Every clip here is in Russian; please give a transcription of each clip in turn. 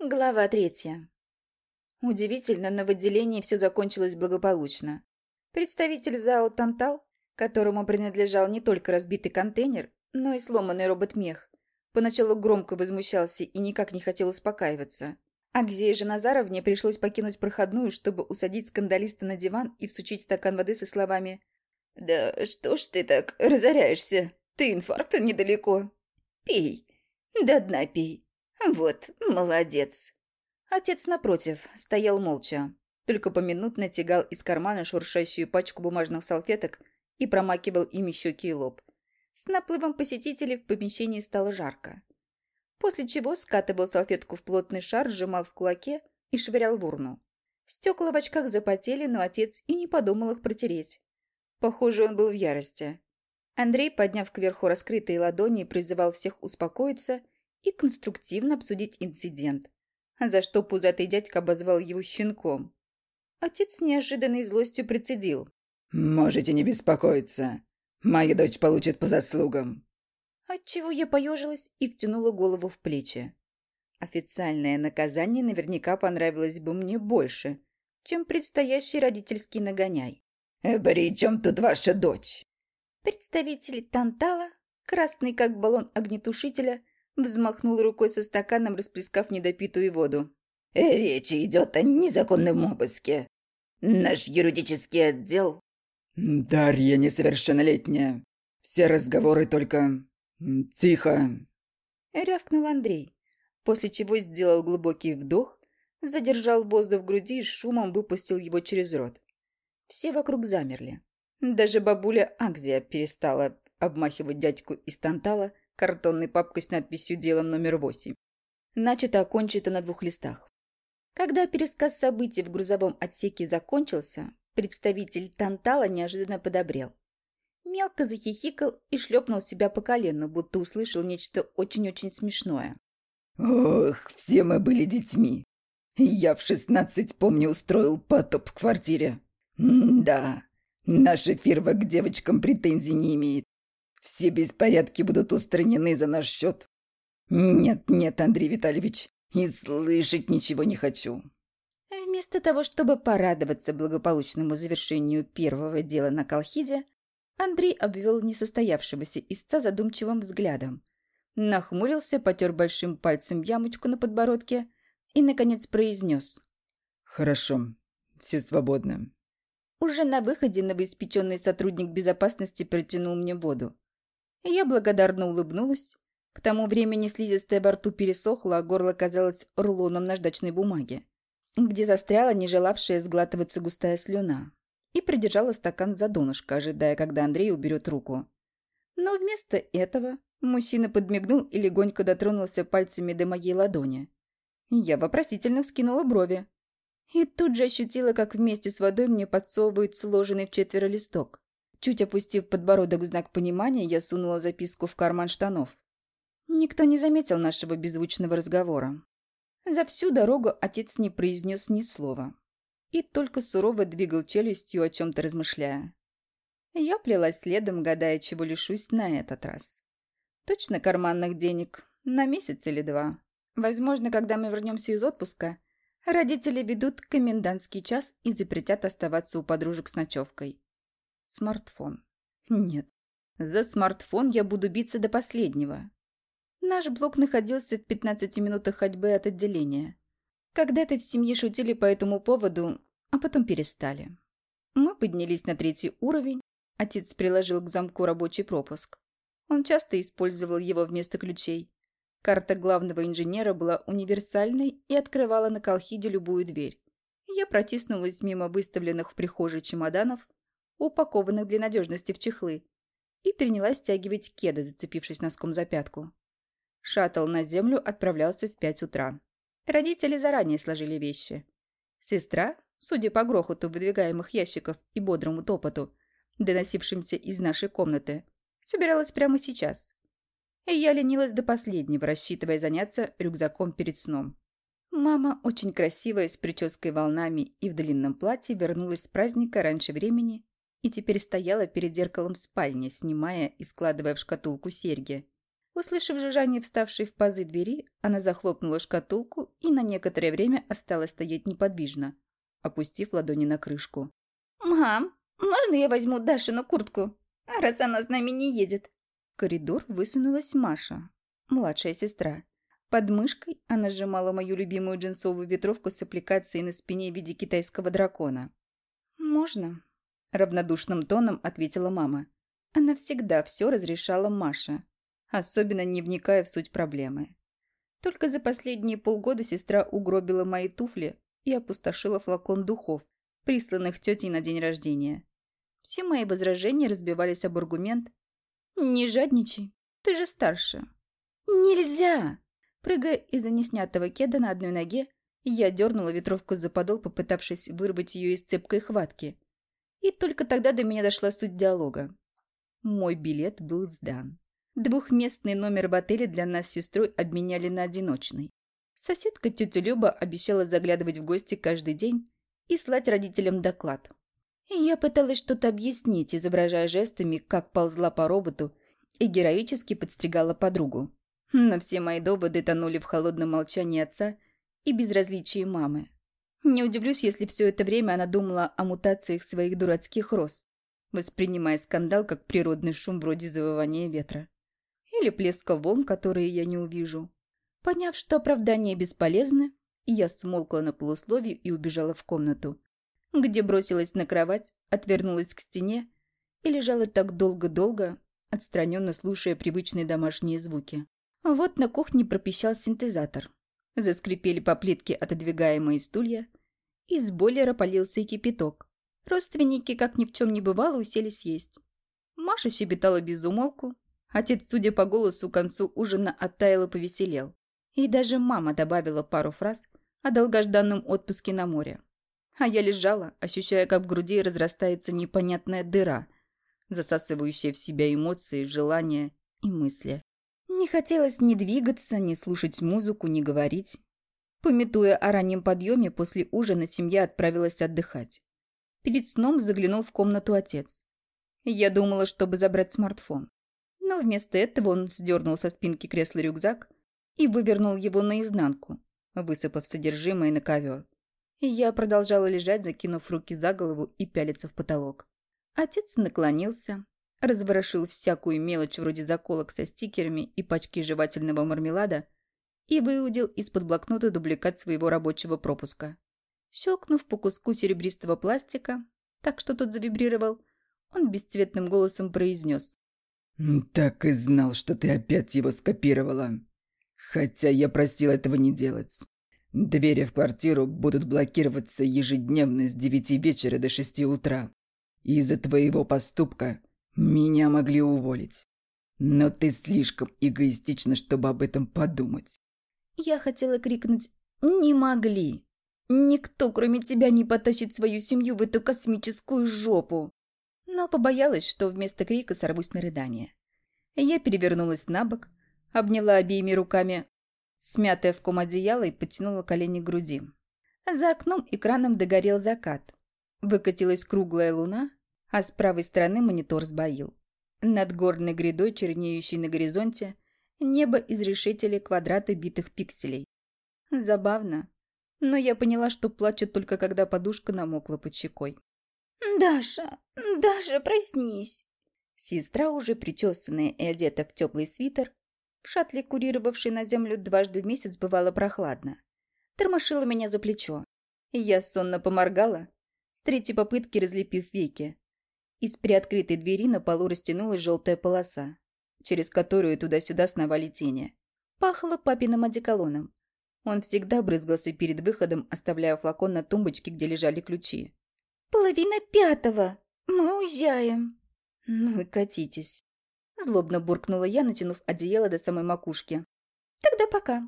Глава третья. Удивительно, но в отделении все закончилось благополучно. Представитель ЗАО «Тантал», которому принадлежал не только разбитый контейнер, но и сломанный робот-мех, поначалу громко возмущался и никак не хотел успокаиваться. А Акзее же Назаровне пришлось покинуть проходную, чтобы усадить скандалиста на диван и всучить стакан воды со словами «Да что ж ты так разоряешься? Ты инфаркта недалеко. Пей. До дна пей. «Вот, молодец». Отец, напротив, стоял молча, только поминутно тягал из кармана шуршащую пачку бумажных салфеток и промакивал ими щеки и лоб. С наплывом посетителей в помещении стало жарко. После чего скатывал салфетку в плотный шар, сжимал в кулаке и швырял в урну. Стекла в очках запотели, но отец и не подумал их протереть. Похоже, он был в ярости. Андрей, подняв кверху раскрытые ладони, призывал всех успокоиться и конструктивно обсудить инцидент, за что пузатый дядька обозвал его щенком. Отец с неожиданной злостью процедил. «Можете не беспокоиться. Моя дочь получит по заслугам». Отчего я поежилась и втянула голову в плечи. Официальное наказание наверняка понравилось бы мне больше, чем предстоящий родительский нагоняй. «Э, «При чем тут ваша дочь?» Представитель Тантала, красный как баллон огнетушителя, Взмахнул рукой со стаканом, расплескав недопитую воду. Э, «Речь идет о незаконном обыске. Наш юридический отдел...» «Дарья несовершеннолетняя. Все разговоры только... тихо!» Рявкнул Андрей, после чего сделал глубокий вдох, задержал воздух в груди и шумом выпустил его через рот. Все вокруг замерли. Даже бабуля Акзия перестала обмахивать дядьку из Тантала, картонной папкой с надписью «Дело номер восемь». Начато окончито на двух листах. Когда пересказ событий в грузовом отсеке закончился, представитель Тантала неожиданно подобрел. Мелко захихикал и шлепнул себя по колену, будто услышал нечто очень-очень смешное. «Ох, все мы были детьми. Я в шестнадцать, помню, устроил потоп в квартире. М да, наша фирма к девочкам претензий не имеет. Все беспорядки будут устранены за наш счет. Нет, нет, Андрей Витальевич, и слышать ничего не хочу. Вместо того, чтобы порадоваться благополучному завершению первого дела на Колхиде, Андрей обвел несостоявшегося истца задумчивым взглядом. Нахмурился, потер большим пальцем ямочку на подбородке и, наконец, произнес. «Хорошо, все свободны». Уже на выходе новоиспеченный сотрудник безопасности протянул мне воду. Я благодарно улыбнулась. К тому времени слизистая во рту пересохла, а горло казалось рулоном наждачной бумаги, где застряла не желавшая сглатываться густая слюна, и придержала стакан за донышко, ожидая, когда Андрей уберет руку. Но вместо этого мужчина подмигнул и легонько дотронулся пальцами до моей ладони. Я вопросительно вскинула брови. И тут же ощутила, как вместе с водой мне подсовывают сложенный в четверо листок. Чуть опустив подбородок в знак понимания, я сунула записку в карман штанов. Никто не заметил нашего беззвучного разговора. За всю дорогу отец не произнес ни слова. И только сурово двигал челюстью, о чем-то размышляя. Я плелась следом, гадая, чего лишусь на этот раз. Точно карманных денег. На месяц или два. Возможно, когда мы вернемся из отпуска, родители ведут комендантский час и запретят оставаться у подружек с ночевкой. Смартфон. Нет. За смартфон я буду биться до последнего. Наш блок находился в 15 минутах ходьбы от отделения. Когда-то в семье шутили по этому поводу, а потом перестали. Мы поднялись на третий уровень. Отец приложил к замку рабочий пропуск. Он часто использовал его вместо ключей. Карта главного инженера была универсальной и открывала на Колхиде любую дверь. Я протиснулась мимо выставленных в прихожей чемоданов упакованных для надежности в чехлы, и принялась стягивать кеды, зацепившись носком за пятку. Шаттл на землю отправлялся в пять утра. Родители заранее сложили вещи. Сестра, судя по грохоту выдвигаемых ящиков и бодрому топоту, доносившимся из нашей комнаты, собиралась прямо сейчас. И я ленилась до последнего, рассчитывая заняться рюкзаком перед сном. Мама, очень красивая, с прической волнами и в длинном платье, вернулась с праздника раньше времени и теперь стояла перед зеркалом в спальне, снимая и складывая в шкатулку серьги. Услышав жужжание вставшей в пазы двери, она захлопнула шкатулку и на некоторое время осталась стоять неподвижно, опустив ладони на крышку. «Мам, можно я возьму Дашину куртку, раз она с нами не едет?» В коридор высунулась Маша, младшая сестра. Под мышкой она сжимала мою любимую джинсовую ветровку с аппликацией на спине в виде китайского дракона. «Можно?» – равнодушным тоном ответила мама. Она всегда все разрешала Маше, особенно не вникая в суть проблемы. Только за последние полгода сестра угробила мои туфли и опустошила флакон духов, присланных тетей на день рождения. Все мои возражения разбивались об аргумент «Не жадничай, ты же старше». «Нельзя!» Прыгая из-за неснятого кеда на одной ноге, я дернула ветровку за подол, попытавшись вырвать ее из цепкой хватки. И только тогда до меня дошла суть диалога. Мой билет был сдан. Двухместный номер в отеле для нас с сестрой обменяли на одиночный. Соседка тетя Люба обещала заглядывать в гости каждый день и слать родителям доклад. И я пыталась что-то объяснить, изображая жестами, как ползла по роботу и героически подстригала подругу. Но все мои доводы тонули в холодном молчании отца и безразличии мамы. Не удивлюсь, если все это время она думала о мутациях своих дурацких роз, воспринимая скандал как природный шум вроде завывания ветра или плеска волн, которые я не увижу. Поняв, что оправдания бесполезны, я смолкла на полусловие и убежала в комнату, где бросилась на кровать, отвернулась к стене и лежала так долго-долго, отстраненно слушая привычные домашние звуки. Вот на кухне пропищал синтезатор. Заскрипели по плитке отодвигаемые стулья, из бойлера полился кипяток. Родственники, как ни в чем не бывало, уселись есть. Маша щебетала без умолку, Отец, судя по голосу, к концу ужина оттаял и повеселел. И даже мама добавила пару фраз о долгожданном отпуске на море. А я лежала, ощущая, как в груди разрастается непонятная дыра, засасывающая в себя эмоции, желания и мысли. Не хотелось ни двигаться, ни слушать музыку, ни говорить. Пометуя о раннем подъеме, после ужина семья отправилась отдыхать. Перед сном заглянул в комнату отец. Я думала, чтобы забрать смартфон но вместо этого он сдернул со спинки кресла рюкзак и вывернул его наизнанку, высыпав содержимое на ковер. Я продолжала лежать, закинув руки за голову и пялиться в потолок. Отец наклонился, разворошил всякую мелочь вроде заколок со стикерами и пачки жевательного мармелада и выудил из-под блокнота дубликат своего рабочего пропуска. Щелкнув по куску серебристого пластика, так что тот завибрировал, он бесцветным голосом произнес. «Так и знал, что ты опять его скопировала. Хотя я просил этого не делать. Двери в квартиру будут блокироваться ежедневно с девяти вечера до шести утра. Из-за твоего поступка меня могли уволить. Но ты слишком эгоистична, чтобы об этом подумать». Я хотела крикнуть «Не могли!» Никто, кроме тебя, не потащит свою семью в эту космическую жопу но побоялась, что вместо крика сорвусь на рыдание. Я перевернулась на бок, обняла обеими руками смятое в ком одеяло и потянула колени к груди. За окном экраном догорел закат. Выкатилась круглая луна, а с правой стороны монитор сбоил. Над горной грядой, чернеющей на горизонте, небо изрешетили квадраты битых пикселей. Забавно, но я поняла, что плачет только когда подушка намокла под щекой. «Даша, Даша, проснись!» Сестра, уже причесанная и одета в теплый свитер, в шатле, курировавшей на землю дважды в месяц, бывало прохладно. Тормошила меня за плечо. Я сонно поморгала, с третьей попытки разлепив веки. Из приоткрытой двери на полу растянулась желтая полоса, через которую туда-сюда сновали тени. Пахло папиным одеколоном. Он всегда брызгался перед выходом, оставляя флакон на тумбочке, где лежали ключи. «Половина пятого. Мы уезжаем». «Ну и катитесь». Злобно буркнула я, натянув одеяло до самой макушки. «Тогда пока.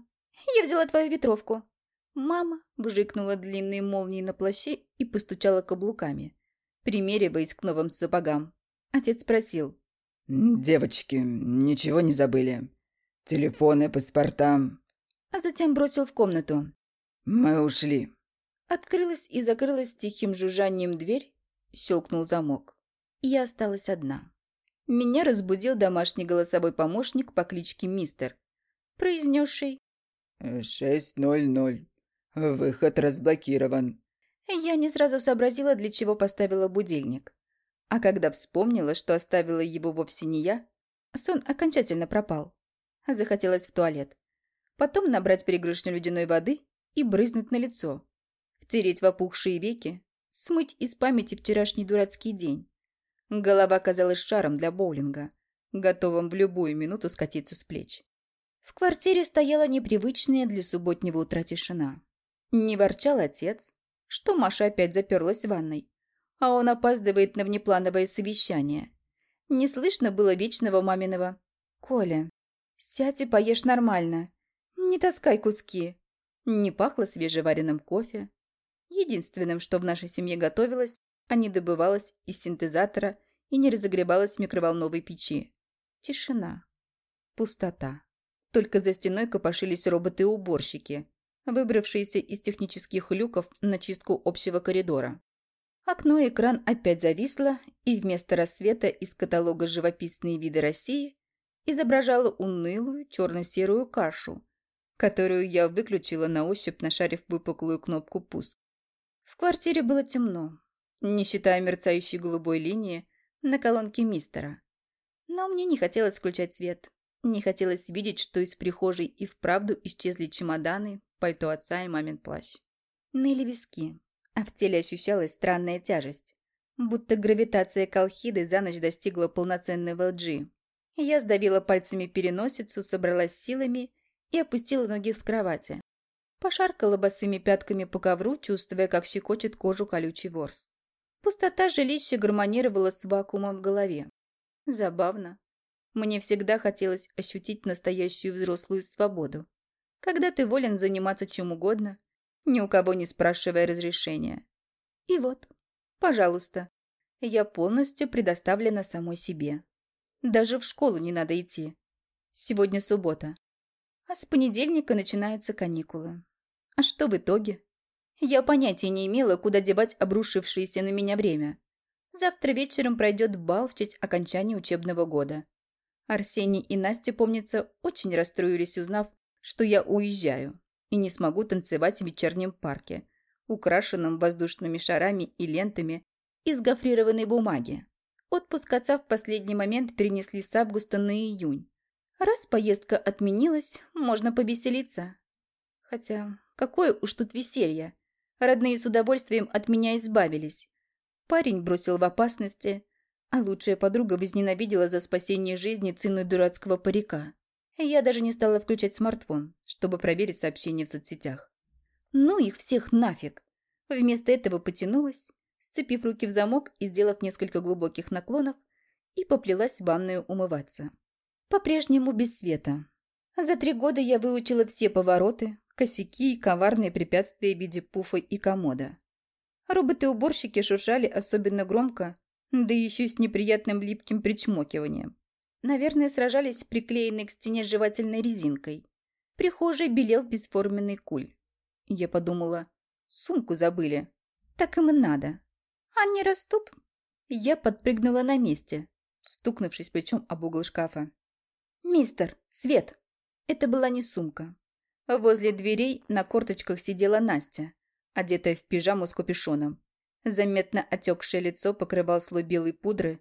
Я взяла твою ветровку». Мама вжикнула длинные молнии на плаще и постучала каблуками, примериваясь к новым сапогам. Отец спросил. «Девочки, ничего не забыли? Телефоны, паспорта?» А затем бросил в комнату. «Мы ушли». Открылась и закрылась тихим жужжанием дверь, щелкнул замок. Я осталась одна. Меня разбудил домашний голосовой помощник по кличке Мистер, произнесший «Шесть ноль ноль. Выход разблокирован». Я не сразу сообразила, для чего поставила будильник. А когда вспомнила, что оставила его вовсе не я, сон окончательно пропал. Захотелось в туалет. Потом набрать пригоршню ледяной воды и брызнуть на лицо. Втереть в опухшие веки, смыть из памяти вчерашний дурацкий день. Голова казалась шаром для боулинга, готовым в любую минуту скатиться с плеч. В квартире стояла непривычная для субботнего утра тишина. Не ворчал отец, что Маша опять заперлась в ванной, а он опаздывает на внеплановое совещание. Не слышно было вечного маминого «Коля, сядь и поешь нормально, не таскай куски». Не пахло свежеваренным кофе. Единственным, что в нашей семье готовилось, а не добывалось из синтезатора и не разогревалось в микроволновой печи. Тишина. Пустота. Только за стеной копошились роботы-уборщики, выбравшиеся из технических люков на чистку общего коридора. Окно-экран опять зависло, и вместо рассвета из каталога «Живописные виды России» изображало унылую черно-серую кашу, которую я выключила на ощупь, нашарив выпуклую кнопку «Пуск». В квартире было темно, не считая мерцающей голубой линии на колонке мистера. Но мне не хотелось включать свет. Не хотелось видеть, что из прихожей и вправду исчезли чемоданы, пальто отца и мамин плащ. Ныли виски, а в теле ощущалась странная тяжесть. Будто гравитация Колхиды за ночь достигла полноценной LG. Я сдавила пальцами переносицу, собралась силами и опустила ноги с кровати. Пошаркала босыми пятками по ковру, чувствуя, как щекочет кожу колючий ворс. Пустота жилища гармонировала с вакуумом в голове. Забавно. Мне всегда хотелось ощутить настоящую взрослую свободу. Когда ты волен заниматься чем угодно, ни у кого не спрашивая разрешения. И вот, пожалуйста, я полностью предоставлена самой себе. Даже в школу не надо идти. Сегодня суббота. А с понедельника начинаются каникулы. А что в итоге? Я понятия не имела, куда девать обрушившееся на меня время. Завтра вечером пройдет бал в честь окончания учебного года. Арсений и Настя, помнится, очень расстроились, узнав, что я уезжаю и не смогу танцевать в вечернем парке, украшенном воздушными шарами и лентами из гофрированной бумаги. Отпуск отца в последний момент перенесли с августа на июнь. Раз поездка отменилась, можно повеселиться. Хотя, какое уж тут веселье. Родные с удовольствием от меня избавились. Парень бросил в опасности, а лучшая подруга возненавидела за спасение жизни ценой дурацкого парика. Я даже не стала включать смартфон, чтобы проверить сообщения в соцсетях. Ну их всех нафиг! Вместо этого потянулась, сцепив руки в замок и сделав несколько глубоких наклонов, и поплелась в ванную умываться. По-прежнему без света. За три года я выучила все повороты, косяки и коварные препятствия в виде пуфа и комода. Роботы-уборщики шуршали особенно громко, да еще с неприятным липким причмокиванием. Наверное, сражались приклеенной к стене жевательной резинкой. В прихожей белел бесформенный куль. Я подумала, сумку забыли. Так им и надо. Они растут. Я подпрыгнула на месте, стукнувшись плечом об угол шкафа. «Мистер, свет!» Это была не сумка. Возле дверей на корточках сидела Настя, одетая в пижаму с капюшоном. Заметно отекшее лицо покрывал слой белой пудры,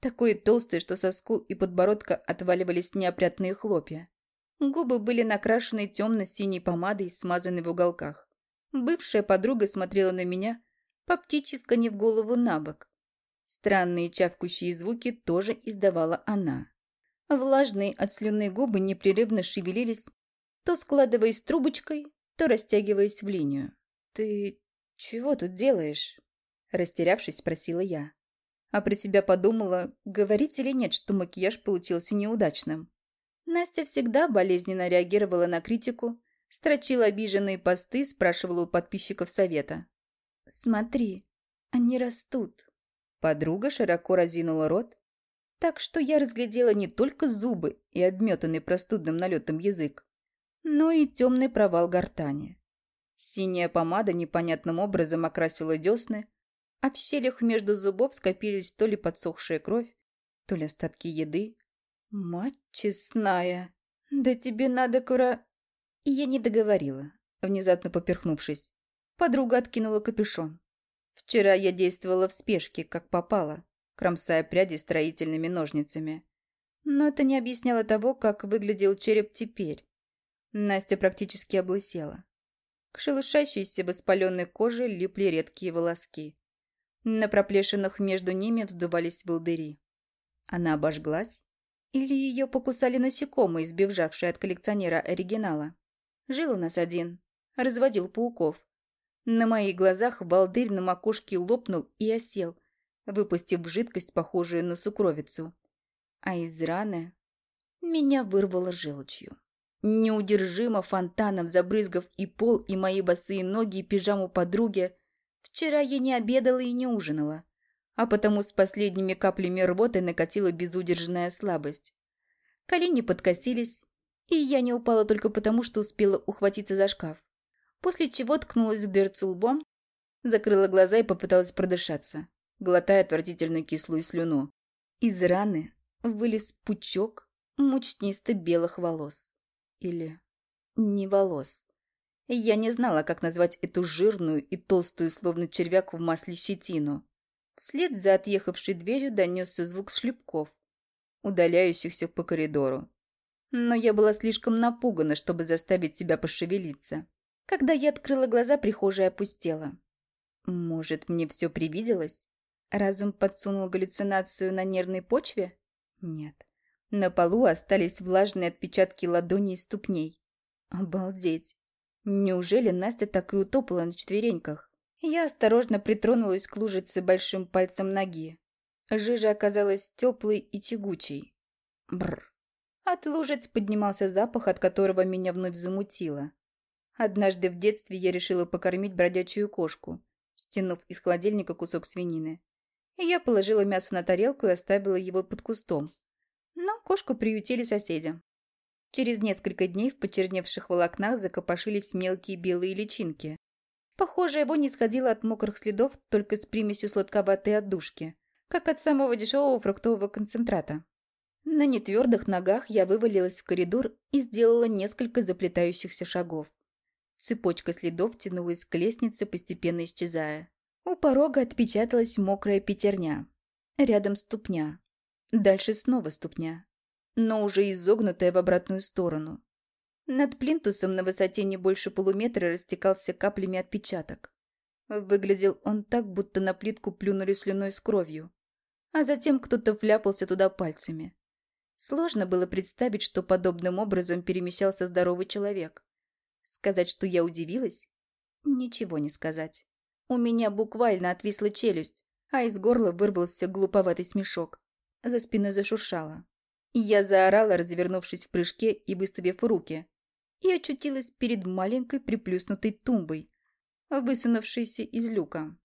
такой толстый, что со скул и подбородка отваливались неопрятные хлопья. Губы были накрашены темно-синей помадой, смазанной в уголках. Бывшая подруга смотрела на меня, по птичьи склонив голову на бок. Странные чавкающие звуки тоже издавала она. Влажные от слюны губы непрерывно шевелились, то складываясь трубочкой, то растягиваясь в линию. «Ты чего тут делаешь?» Растерявшись, спросила я. А про себя подумала, говорить или нет, что макияж получился неудачным. Настя всегда болезненно реагировала на критику, строчила обиженные посты, спрашивала у подписчиков совета. «Смотри, они растут». Подруга широко разинула рот, так что я разглядела не только зубы и обметанный простудным налетом язык, но и темный провал гортани. Синяя помада непонятным образом окрасила десны, а в щелях между зубов скопились то ли подсохшая кровь, то ли остатки еды. Мать честная, да тебе надо кура... И я не договорила, внезапно поперхнувшись. Подруга откинула капюшон. Вчера я действовала в спешке, как попало, кромсая пряди строительными ножницами. Но это не объясняло того, как выглядел череп теперь. Настя практически облысела. К шелушащейся воспаленной коже липли редкие волоски. На проплешинах между ними вздувались волдыри. Она обожглась? Или ее покусали насекомые, сбежавшие от коллекционера оригинала? Жил у нас один. Разводил пауков. На моих глазах волдырь на макушке лопнул и осел, выпустив жидкость, похожую на сукровицу. А из раны меня вырвало желчью. Неудержимо фонтаном забрызгав и пол, и мои босые ноги, и пижаму подруги. Вчера я не обедала и не ужинала а потому с последними каплями рвоты накатила безудержная слабость. Колени подкосились, и я не упала только потому, что успела ухватиться за шкаф. После чего ткнулась в дверцу лбом, закрыла глаза и попыталась продышаться, глотая отвратительно кислую слюну. Из раны вылез пучок мучнисто-белых волос. Или не волос. Я не знала, как назвать эту жирную и толстую, словно червяк в масле щетину. Вслед за отъехавшей дверью донесся звук шлепков, удаляющихся по коридору. Но я была слишком напугана, чтобы заставить себя пошевелиться. Когда я открыла глаза, прихожая опустела. Может, мне все привиделось? Разум подсунул галлюцинацию на нервной почве? Нет. На полу остались влажные отпечатки ладоней и ступней. Обалдеть. Неужели Настя так и утопала на четвереньках? Я осторожно притронулась к лужице большим пальцем ноги. Жижа оказалась теплой и тягучей. Бррр. От лужиц поднимался запах, от которого меня вновь замутило. Однажды в детстве я решила покормить бродячую кошку, стянув из холодильника кусок свинины. Я положила мясо на тарелку и оставила его под кустом. Но кошку приютили соседи. Через несколько дней в почерневших волокнах закопошились мелкие белые личинки. Похоже, его не сходило от мокрых следов только с примесью сладковатой отдушки, как от самого дешевого фруктового концентрата. На нетвердых ногах я вывалилась в коридор и сделала несколько заплетающихся шагов. Цепочка следов тянулась к лестнице, постепенно исчезая. У порога отпечаталась мокрая пятерня. Рядом ступня. Дальше снова ступня. Но уже изогнутая в обратную сторону. Над плинтусом на высоте не больше полуметра растекался каплями отпечаток. Выглядел он так, будто на плитку плюнули слюной с кровью. А затем кто-то вляпался туда пальцами. Сложно было представить, что подобным образом перемещался здоровый человек. Сказать, что я удивилась? Ничего не сказать. У меня буквально отвисла челюсть, а из горла вырвался глуповатый смешок. За спиной зашуршало. Я заорала, развернувшись в прыжке и выставив руки и очутилась перед маленькой приплюснутой тумбой, высунувшейся из люка.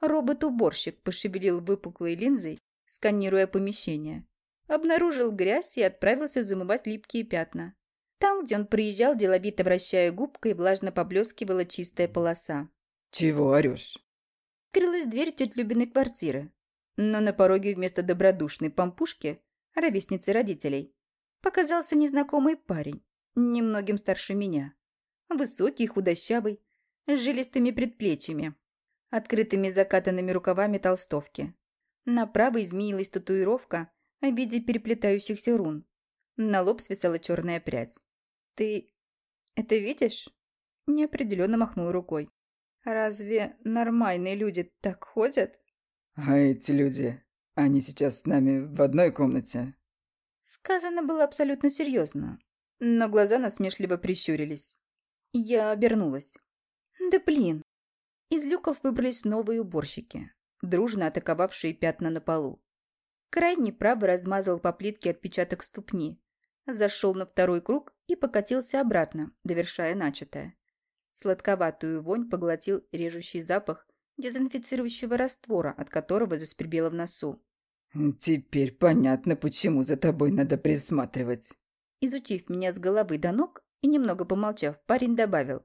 Робот-уборщик пошевелил выпуклой линзой, сканируя помещение. Обнаружил грязь и отправился замывать липкие пятна. Там, где он приезжал, деловито вращая губкой, влажно поблескивала чистая полоса. «Чего орешь?» Крылась дверь теть Любиной квартиры. Но на пороге вместо добродушной помпушки, ровесницы родителей, показался незнакомый парень немногим старше меня. Высокий, худощавый, с жилистыми предплечьями, открытыми закатанными рукавами толстовки. На правой змеилась татуировка в виде переплетающихся рун. На лоб свисала черная прядь. «Ты это видишь?» Неопределенно махнул рукой. «Разве нормальные люди так ходят?» «А эти люди, они сейчас с нами в одной комнате?» Сказано было абсолютно серьезно, но глаза насмешливо прищурились. Я обернулась. Да блин! Из люков выбрались новые уборщики, дружно атаковавшие пятна на полу. Крайний правый размазал по плитке отпечаток ступни, зашел на второй круг и покатился обратно, довершая начатое. Сладковатую вонь поглотил режущий запах дезинфицирующего раствора, от которого заскребело в носу. «Теперь понятно, почему за тобой надо присматривать». Изучив меня с головы до ног и немного помолчав, парень добавил.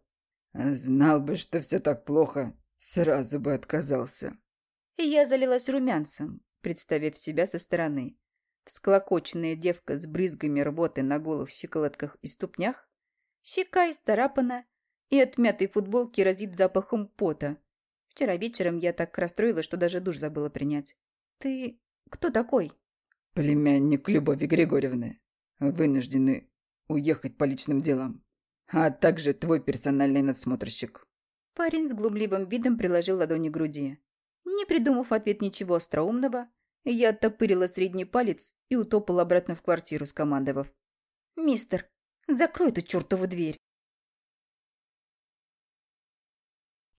«Знал бы, что все так плохо, сразу бы отказался». И я залилась румянцем, представив себя со стороны. Всклокоченная девка с брызгами рвоты на голых щиколотках и ступнях, Щека исцарапана, и от мятой футболки разит запахом пота. Вчера вечером я так расстроилась, что даже душ забыла принять. Ты кто такой? Племянник Любови Григорьевны. Вынуждены уехать по личным делам. А также твой персональный надсмотрщик. Парень с глумливым видом приложил ладони к груди. Не придумав в ответ ничего остроумного, я оттопырила средний палец и утопала обратно в квартиру, скомандовав. «Мистер, закрой эту чертову дверь!»